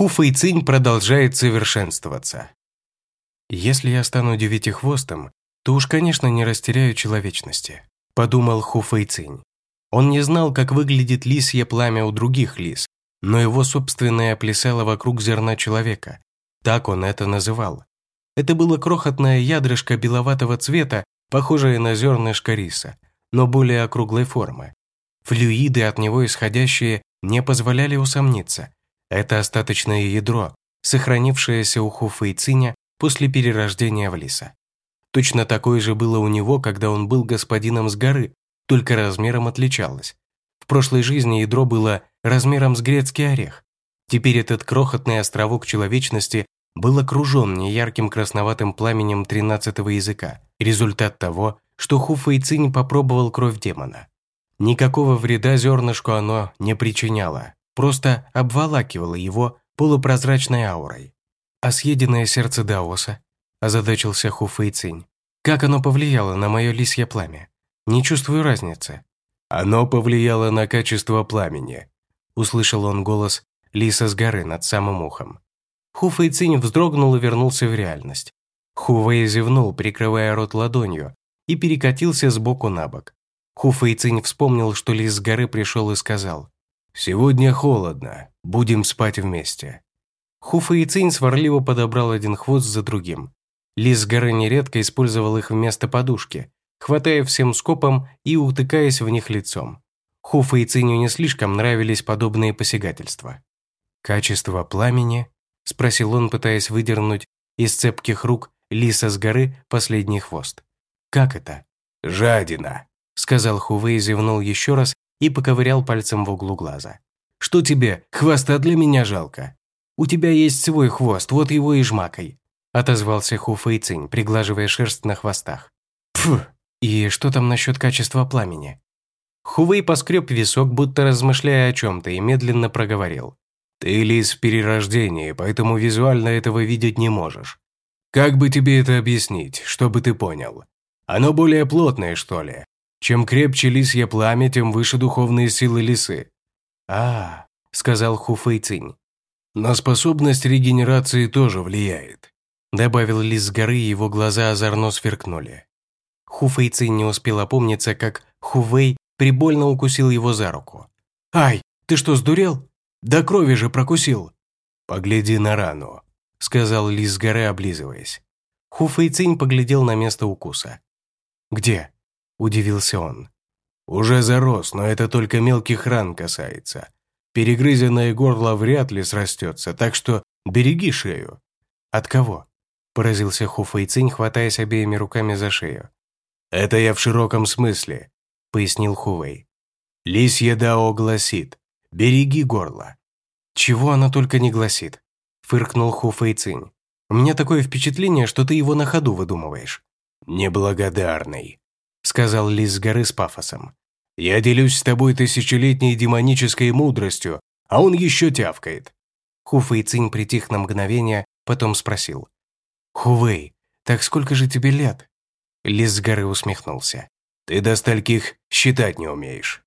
Ху Фэйцинь продолжает совершенствоваться. «Если я стану девятихвостым, то уж, конечно, не растеряю человечности», – подумал Ху Фэйцинь. Он не знал, как выглядит лисье пламя у других лис, но его собственное плясало вокруг зерна человека. Так он это называл. Это было крохотное ядрышко беловатого цвета, похожее на зернышко риса, но более округлой формы. Флюиды, от него исходящие, не позволяли усомниться. Это остаточное ядро, сохранившееся у Хуфа и Циня после перерождения в лиса. Точно такое же было у него, когда он был господином с горы, только размером отличалось. В прошлой жизни ядро было размером с грецкий орех. Теперь этот крохотный островок человечности был окружен неярким красноватым пламенем тринадцатого языка, результат того, что Хуфа и Цинь попробовал кровь демона. Никакого вреда зернышку оно не причиняло, просто обволакивало его полупрозрачной аурой. А съеденное сердце Даоса, озадачился Ху Фэйцинь. Как оно повлияло на мое лисье пламя? Не чувствую разницы. Оно повлияло на качество пламени. Услышал он голос лиса с горы над самым ухом. Ху Фэйцинь вздрогнул и вернулся в реальность. Ху Вэй зевнул, прикрывая рот ладонью, и перекатился с боку на бок. Ху Фэйцинь вспомнил, что лис с горы пришел и сказал, «Сегодня холодно, будем спать вместе». Ху Фэйцинь сварливо подобрал один хвост за другим. Лис с горы нередко использовал их вместо подушки, хватая всем скопом и утыкаясь в них лицом. Ху Фэйциню не слишком нравились подобные посягательства. «Качество пламени?» – спросил он, пытаясь выдернуть из цепких рук лиса с горы последний хвост. «Как это?» «Жадина», сказал Хувей, зевнул еще раз и поковырял пальцем в углу глаза. «Что тебе, хвоста для меня жалко? У тебя есть свой хвост, вот его и жмакай», отозвался Ху Фэйцинь, приглаживая шерсть на хвостах. «Пф, и что там насчет качества пламени?» Хувей поскреб висок, будто размышляя о чем-то, и медленно проговорил. «Ты лис в перерождении, поэтому визуально этого видеть не можешь. Как бы тебе это объяснить, чтобы ты понял? Оно более плотное, что ли? Чем крепче лисье пламя, тем выше духовные силы лисы. А, сказал Хуфэй Цинь. На способность регенерации тоже влияет. Добавил лис с горы, его глаза озорно сверкнули. Хуфэй Цинь не успел опомниться, как Хувей прибольно укусил его за руку. «Ай, ты что, сдурел? До крови же прокусил!» «Погляди на рану», — сказал лис с горы, облизываясь. Хуфэй Цинь поглядел на место укуса. «Где?» Удивился он. «Уже зарос, но это только мелких ран касается. Перегрызенное горло вряд ли срастется, так что береги шею». «От кого?» – поразился Хуфа Цинь, хватаясь обеими руками за шею. «Это я в широком смысле», – пояснил Хувей. «Лисье Дао гласит, береги горло». «Чего она только не гласит?» – фыркнул Хуфа Цинь. «У меня такое впечатление, что ты его на ходу выдумываешь». «Неблагодарный», – сказал Лис с горы с пафосом. «Я делюсь с тобой тысячелетней демонической мудростью, а он еще тявкает». Хуфэй Цинь притих на мгновение, потом спросил. «Хувей, так сколько же тебе лет?» Лис с горы усмехнулся. «Ты до стольких считать не умеешь».